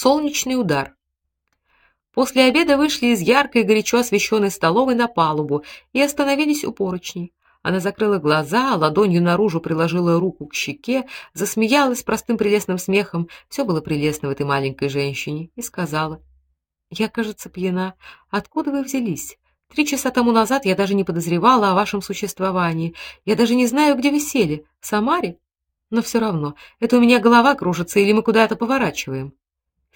Солнечный удар. После обеда вышли из яркой и горячо освещенной столовой на палубу и остановились у поручней. Она закрыла глаза, ладонью наружу приложила руку к щеке, засмеялась простым прелестным смехом. Все было прелестно в этой маленькой женщине и сказала: "Я, кажется, пьяна. Откуда вы взялись? Три часа тому назад я даже не подозревала о вашем существовании. Я даже не знаю, где вы сели. В Самаре? Но все равно, это у меня голова кружится или мы куда-то поворачиваем".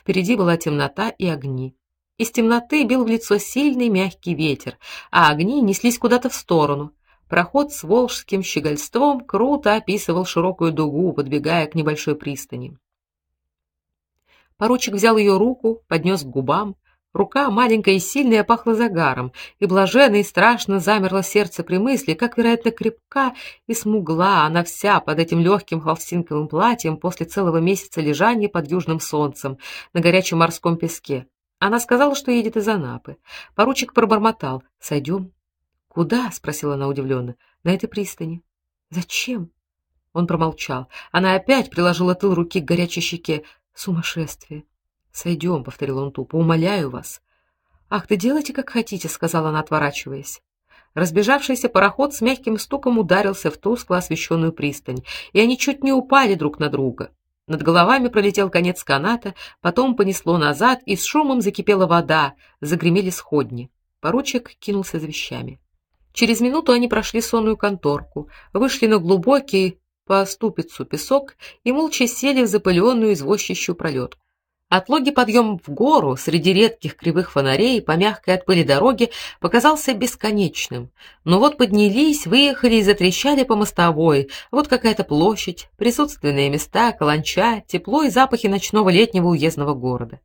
Впереди была темнота и огни. Из темноты бил в лицо сильный мягкий ветер, а огни неслись куда-то в сторону. Проход с волжским щегольством круто описывал широкую дугу, подбегая к небольшой пристани. Поручик взял ее руку, поднес к губам. Рука маленькая и сильная пахла загаром, и блаженно и страшно замерло сердце при мысли, как вероятно крепка и смугла она вся под этим легким холстинковым платьем после целого месяца лежания под южным солнцем на горячем морском песке. Она сказала, что едет из Анапы. Поручик пробормотал: "Сойдем?» "Куда?" спросила она удивленно. "На этой пристани". "Зачем?" Он промолчал. Она опять приложила тыл руки к горячей щеке. "Сумасшествие". «Сойдем», — повторил он тупо. "Умоляю вас". "Ах, ты делайте как хотите", сказала она, отворачиваясь. Разбежавшийся пароход с мягким стуком ударился в тускло освещенную пристань, и они чуть не упали друг на друга. Над головами пролетел конец каната, потом понесло назад, и с шумом закипела вода, загремели сходни. Поручик кинулся за вещами. Через минуту они прошли сонную конторку, вышли на глубокий по ступицу песок и молча сели в запыленную извозчищу пролетку. Отлоги подъем в гору среди редких кривых фонарей по мягкой от пыли дороге показался бесконечным. Но вот поднялись, выехали и затрещали по мостовой. Вот какая-то площадь, присутственные места, каланча, тепло и запахи ночного летнего уездного города.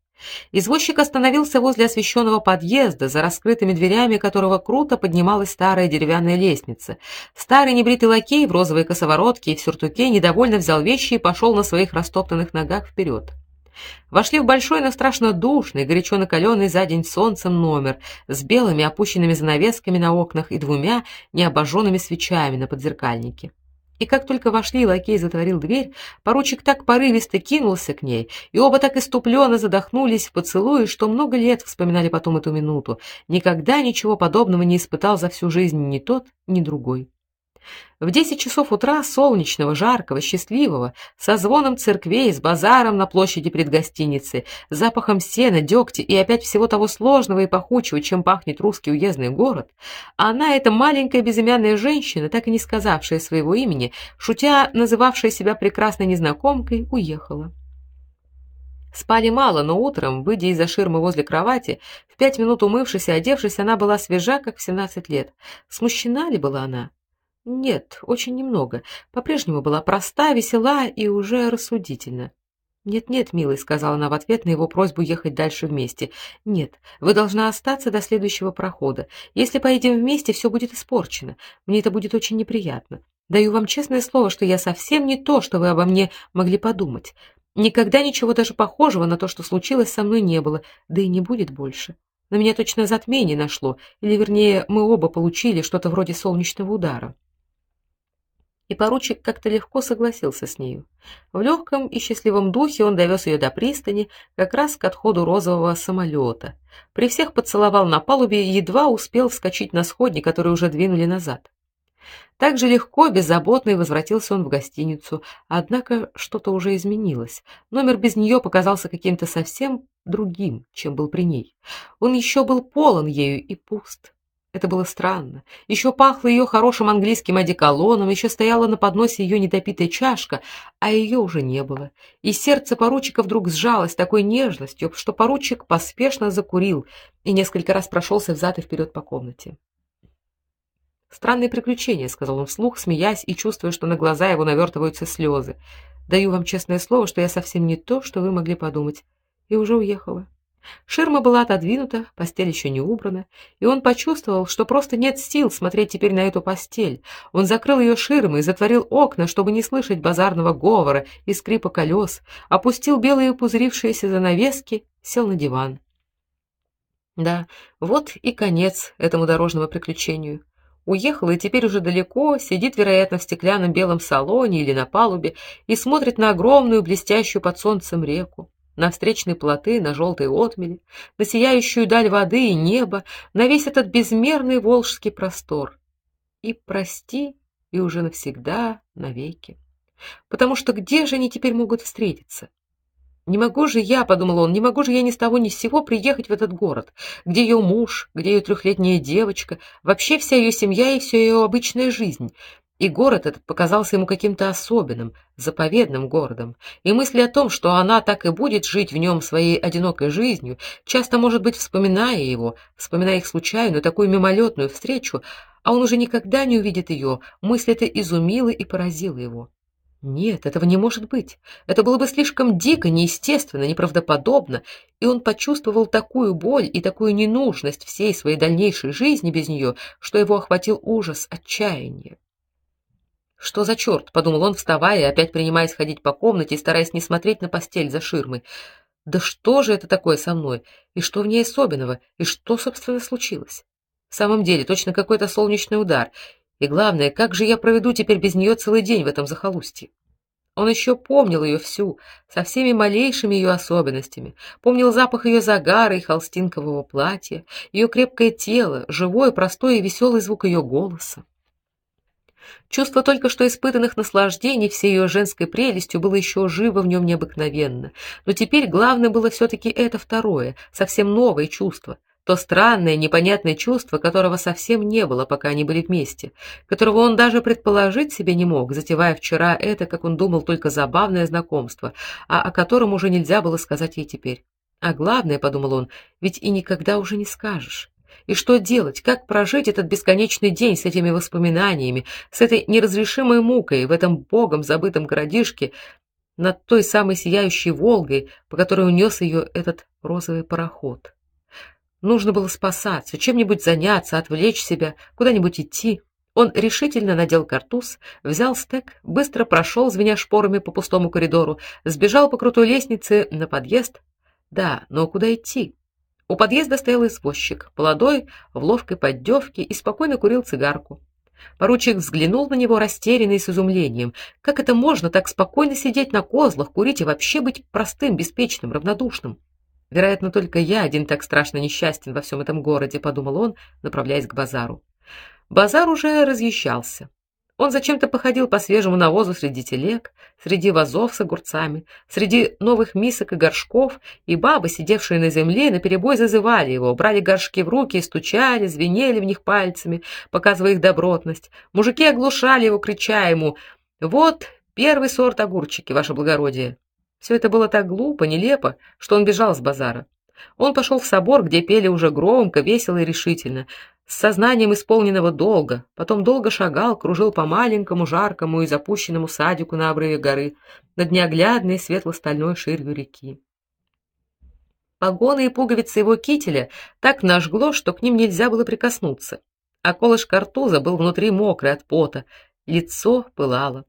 Извозчик остановился возле освещенного подъезда, за раскрытыми дверями которого круто поднималась старая деревянная лестница. Старый небритый лакей в розовой косоворотке и в сюртуке недовольно взял вещи и пошел на своих растоптанных ногах вперед. Вошли в большой, но страшно душный, горячо накаленный за день солнцем номер с белыми опущенными занавесками на окнах и двумя необожженными свечами на подзеркальнике. И как только вошли, лакей затворил дверь, поручик так порывисто кинулся к ней, и оба так иступленно задохнулись в поцелуе, что много лет вспоминали потом эту минуту. Никогда ничего подобного не испытал за всю жизнь ни тот, ни другой. В десять часов утра солнечного, жаркого, счастливого, со звоном церквей, с базаром на площади перед гостиницей, запахом сена, дегтя и опять всего того сложного и пахучего, чем пахнет русский уездный город, она, эта маленькая безымянная женщина, так и не сказавшая своего имени, шутя называвшая себя прекрасной незнакомкой, уехала. Спали мало, но утром, выйдя из-за ширмы возле кровати, в пять минут умывшись и одевшись, она была свежа, как в семнадцать лет. Смущена ли была она? Нет, очень немного. По-прежнему была проста, весела и уже рассудительна. Нет-нет, милый, сказала она в ответ на его просьбу ехать дальше вместе. Нет, вы должны остаться до следующего прохода. Если поедем вместе, все будет испорчено. Мне это будет очень неприятно. Даю вам честное слово, что я совсем не то, что вы обо мне могли подумать. Никогда ничего даже похожего на то, что случилось со мной, не было, да и не будет больше. На меня точно затмение нашло, или вернее, мы оба получили что-то вроде солнечного удара и поручик как-то легко согласился с нею. В легком и счастливом духе он довез ее до пристани, как раз к отходу розового самолета. При всех поцеловал на палубе и едва успел вскочить на сходни, которые уже двинули назад. Так же легко, беззаботно и возвратился он в гостиницу, однако что-то уже изменилось. Номер без нее показался каким-то совсем другим, чем был при ней. Он еще был полон ею и пуст. Это было странно. Еще пахло ее хорошим английским одеколоном, еще стояла на подносе ее недопитая чашка, а ее уже не было. И сердце поручика вдруг сжалось такой нежностью, что поручик поспешно закурил и несколько раз прошелся взад и вперед по комнате. Странные приключения, сказал он вслух, смеясь и чувствуя, что на глаза его навертываются слезы. Даю вам честное слово, что я совсем не то, что вы могли подумать, и уже уехала. Ширма была отодвинута, постель еще не убрана, и он почувствовал, что просто нет сил смотреть теперь на эту постель. Он закрыл ее ширмой, затворил окна, чтобы не слышать базарного говора и скрипа колес, опустил белые пузырившиеся занавески, сел на диван. Да, вот и конец этому дорожному приключению. Уехал и теперь уже далеко, сидит, вероятно, в стеклянном белом салоне или на палубе и смотрит на огромную блестящую под солнцем реку. На встречные плоты, на желтые отмели, на сияющую даль воды и неба, на весь этот безмерный волжский простор. И прости, и уже навсегда, навеки. Потому что где же они теперь могут встретиться? Не могу же я, подумал он, не могу же я ни с того ни с сего приехать в этот город, где ее муж, где ее трехлетняя девочка, вообще вся ее семья и вся ее обычная жизнь. И город этот показался ему каким-то особенным, заповедным городом. И мысли о том, что она так и будет жить в нем своей одинокой жизнью, часто, может быть, вспоминая его, вспоминая их случайную, такую мимолетную встречу, а он уже никогда не увидит ее, мысль эта изумила и поразила его. Нет, этого не может быть. Это было бы слишком дико, неестественно, неправдоподобно, и он почувствовал такую боль и такую ненужность всей своей дальнейшей жизни без нее, что его охватил ужас, отчаяние. Что за черт?» — подумал он, вставая и опять принимаясь ходить по комнате стараясь не смотреть на постель за ширмой. Да что же это такое со мной? И что в ней особенного? И что собственно случилось? В самом деле, точно какой-то солнечный удар. И главное, как же я проведу теперь без нее целый день в этом захолустье? Он еще помнил ее всю, со всеми малейшими ее особенностями. Помнил запах ее загара и холстинкового платья, ее крепкое тело, живой, простой и веселый звук ее голоса. Чувство только что испытанных наслаждений всей ее женской прелестью было еще живо в нем необыкновенно. Но теперь главное было все таки это второе, совсем новое чувство, то странное, непонятное чувство, которого совсем не было, пока они были вместе, которого он даже предположить себе не мог, затевая вчера это, как он думал, только забавное знакомство, а о котором уже нельзя было сказать ей теперь. А главное, подумал он, ведь и никогда уже не скажешь. И что делать? Как прожить этот бесконечный день с этими воспоминаниями, с этой неразрешимой мукой в этом богом забытом городишке над той самой сияющей Волгой, по которой унес ее этот розовый пароход? Нужно было спасаться, чем-нибудь заняться, отвлечь себя, куда-нибудь идти. Он решительно надел картуз, взял стек, быстро прошел, звеня шпорами по пустому коридору, сбежал по крутой лестнице на подъезд. Да, но куда идти? У подъезда стоял извозчик, молодой, в ловкой поддевке и спокойно курил цигарку. Поручик взглянул на него растерянно и с изумлением. Как это можно так спокойно сидеть на козлах, курить и вообще быть простым, беспечным, равнодушным? Вероятно, только я один так страшно несчастен во всем этом городе, подумал он, направляясь к базару. Базар уже разъезжался. Он зачем-то походил по свежему навозу среди телег, среди вазов с огурцами, среди новых мисок и горшков, и бабы, сидевшие на земле, наперебой зазывали его, брали горшки в руки и стучали, звенели в них пальцами, показывая их добротность. Мужики оглушали его, крича ему: "Вот первый сорт огурчики, ваше благородие". Все это было так глупо, нелепо, что он бежал с базара. Он пошел в собор, где пели уже громко, весело и решительно, с сознанием исполненного долга, потом долго шагал, кружил по маленькому, жаркому и запущенному садику на обрыве горы, над неоглядной светло-стальной ширью реки. Погоны и пуговицы его кителя так нажгло, что к ним нельзя было прикоснуться, а колыш картуза был внутри мокрый от пота, лицо пылало.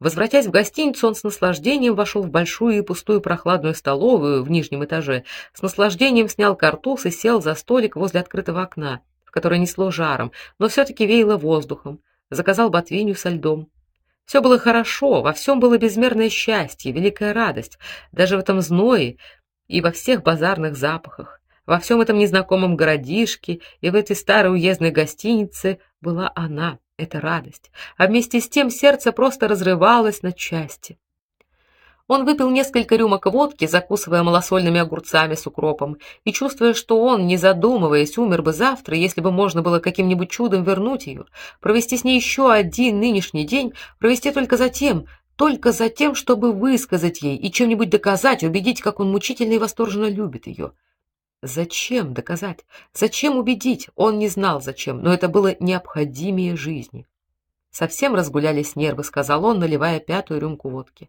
Возвратясь в гостиницу, он с наслаждением вошел в большую и пустую прохладную столовую в нижнем этаже, с наслаждением снял картуз и сел за столик возле открытого окна, в которое несло жаром, но все таки веяло воздухом. Заказал ботвинью со льдом. Все было хорошо, во всем было безмерное счастье, великая радость, даже в этом зное и во всех базарных запахах. Во всем этом незнакомом городишке и в этой старой уездной гостинице была она эта радость, а вместе с тем сердце просто разрывалось на части. Он выпил несколько рюмок водки, закусывая малосольными огурцами с укропом, и чувствуя, что он, не задумываясь, умер бы завтра, если бы можно было каким-нибудь чудом вернуть ее, провести с ней еще один нынешний день, провести только за тем, только за тем, чтобы высказать ей и чем-нибудь доказать, убедить, как он мучительно и восторженно любит ее. Зачем доказать? Зачем убедить? Он не знал зачем, но это было необходимее жизни. Совсем разгулялись нервы, сказал он, наливая пятую рюмку водки.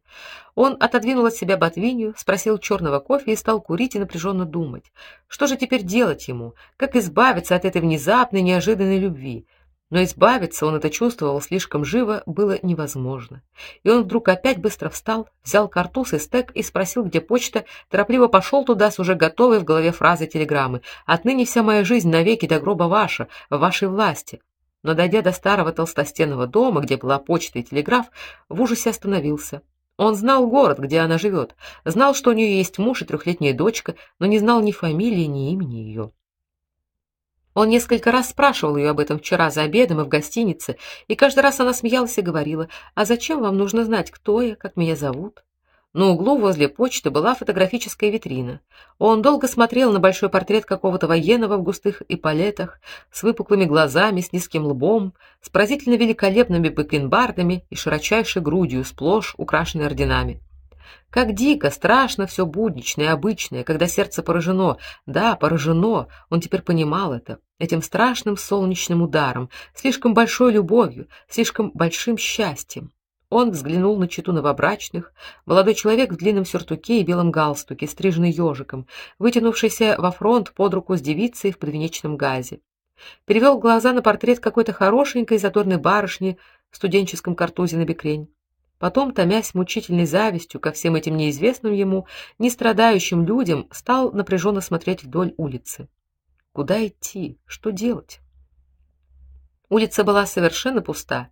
Он отодвинул от себя ботвинью, спросил черного кофе и стал курить и напряженно думать. Что же теперь делать ему? Как избавиться от этой внезапной, неожиданной любви? Но избавиться, он это чувствовал слишком живо, было невозможно. И он вдруг опять быстро встал, взял картуз и стек и спросил, где почта, торопливо пошел туда с уже готовой в голове фразой телеграммы: "Отныне вся моя жизнь навеки до гроба ваша, в вашей власти". Но дойдя до старого толстостенного дома, где была почта и телеграф, в ужасе остановился. Он знал город, где она живет, знал, что у нее есть муж и трехлетняя дочка, но не знал ни фамилии, ни имени ее. Он несколько раз спрашивал ее об этом вчера за обедом и в гостинице, и каждый раз она смеялась и говорила: "А зачем вам нужно знать, кто я, как меня зовут?" На углу возле почты была фотографическая витрина. Он долго смотрел на большой портрет какого-то военного в густых эполетах, с выпуклыми глазами, с низким лбом, с поразительно великолепными бакенбардами и широчайшей грудью, сплошь украшенной орденами. Как дико, страшно все будничное, обычное, когда сердце поражено. Да, поражено. Он теперь понимал это. Этим страшным солнечным ударом, слишком большой любовью, слишком большим счастьем. Он взглянул на читу новобрачных. Молодой человек в длинном сюртуке и белом галстуке, стриженный ежиком, вытянувшийся во фронт под руку с девицей в подвенечном газе. Перевел глаза на портрет какой-то хорошенькой задорной барышни в студенческом картузе на бекрень. Потом, томясь мучительной завистью ко всем этим неизвестным ему, не страдающим людям, стал напряженно смотреть вдоль улицы. Куда идти? Что делать? Улица была совершенно пуста.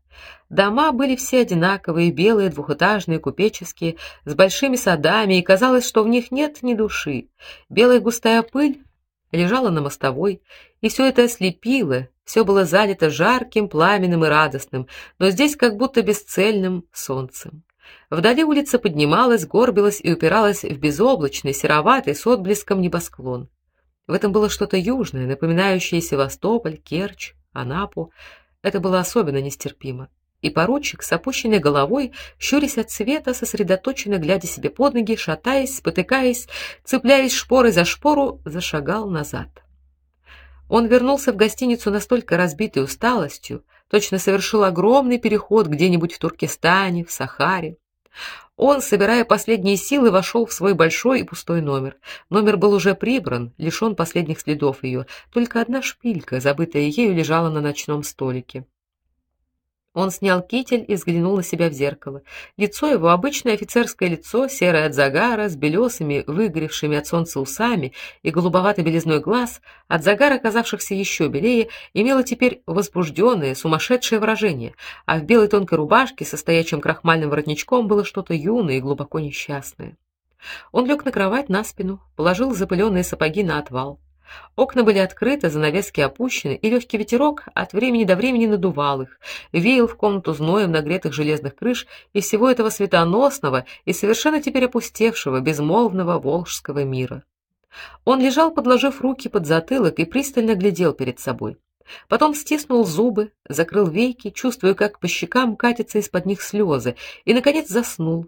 Дома были все одинаковые, белые, двухэтажные, купеческие, с большими садами, и казалось, что в них нет ни души. Белая густая пыль лежала на мостовой, и все это ослепило, все было залито жарким, пламенным и радостным, но здесь как будто бесцельным солнцем. Вдали улица поднималась, горбилась и упиралась в безоблачный, сероватый с отблеском небосклон. В этом было что-то южное, напоминающее Севастополь, Керчь, Анапу. Это было особенно нестерпимо. И поручик с опущенной головой, щурясь от света, сосредоточенно глядя себе под ноги, шатаясь, спотыкаясь, цепляясь шпорой за шпору, зашагал назад. Он вернулся в гостиницу настолько разбитый усталостью, точно совершил огромный переход где-нибудь в Туркестане, в Сахаре. Он, собирая последние силы, вошел в свой большой и пустой номер. Номер был уже прибран, лишен последних следов ее. Только одна шпилька, забытая ею, лежала на ночном столике. Он снял китель и взглянул на себя в зеркало. Лицо его обычное офицерское лицо, серое от загара, с белесыми, выгоревшими от солнца усами и голубоватой белизной глаз, от загара казавшихся еще белее, имело теперь возбужденное, сумасшедшее выражение, а в белой тонкой рубашке со стоячим крахмальным воротничком было что-то юное и глубоко несчастное. Он лег на кровать на спину, положил запыленные сапоги на отвал. Окна были открыты, занавески опущены, и легкий ветерок от времени до времени надувал их, веял в комнату зноем нагретых железных крыш и всего этого светоносного и совершенно теперь опустевшего, безмолвного волжского мира. Он лежал, подложив руки под затылок и пристально глядел перед собой. Потом стиснул зубы, закрыл веки, чувствуя, как по щекам катятся из-под них слезы, и наконец заснул.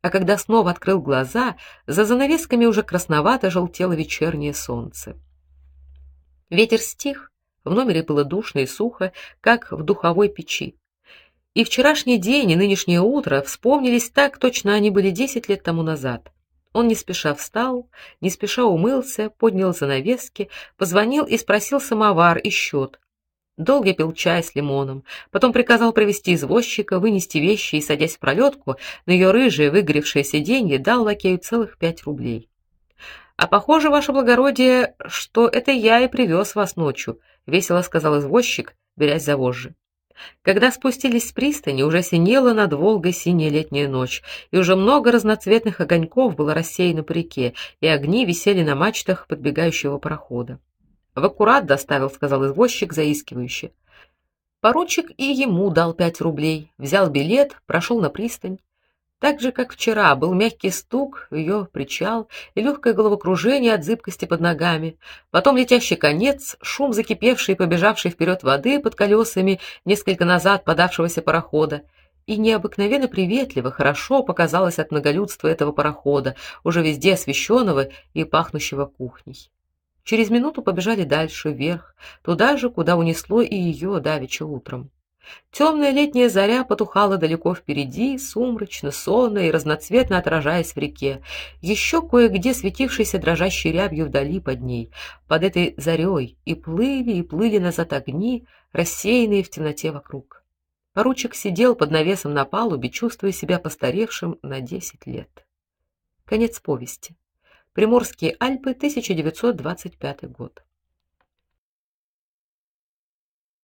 А когда снова открыл глаза, за занавесками уже красновато желтело вечернее солнце. Ветер стих, в номере было душно и сухо, как в духовой печи. И вчерашний день, и нынешнее утро вспомнились так, точно они были десять лет тому назад. Он не спеша встал, не спеша умылся, поднял занавески, позвонил и спросил самовар и счет. Долго пил чай с лимоном, потом приказал привести извозчика, вынести вещи и, садясь в пролетку, на ее рыжие выгоревшиеся деньги дал лакею целых пять рублей. А похоже, ваше благородие, что это я и привез вас ночью, весело сказал извозчик, берясь за вожжи. Когда спустились с пристани, уже синела над Волгой синяя летняя ночь, и уже много разноцветных огоньков было рассеяно по реке, и огни висели на мачтах подбегающего парохода. В аккурат доставил, сказал извозчик заискивающе. Поручик и ему дал пять рублей, взял билет, прошел на пристань. Так же, как вчера, был мягкий стук в ее причал и легкое головокружение от зыбкости под ногами. Потом летящий конец, шум закипевшей и побежавшей вперед воды под колесами несколько назад подавшегося парохода. И необыкновенно приветливо, хорошо показалось от многолюдства этого парохода, уже везде освещенного и пахнущего кухней. Через минуту побежали дальше, вверх, туда же, куда унесло и ее давеча утром. Темная летняя заря потухала далеко впереди, сумрачно, сонно и разноцветно отражаясь в реке, еще кое-где светившейся дрожащей рябью вдали под ней, под этой зарей, и плыли и плыли назад огни, рассеянные в темноте вокруг. Поручик сидел под навесом на палубе, чувствуя себя постаревшим на десять лет. Конец повести. Приморские Альпы, 1925 год.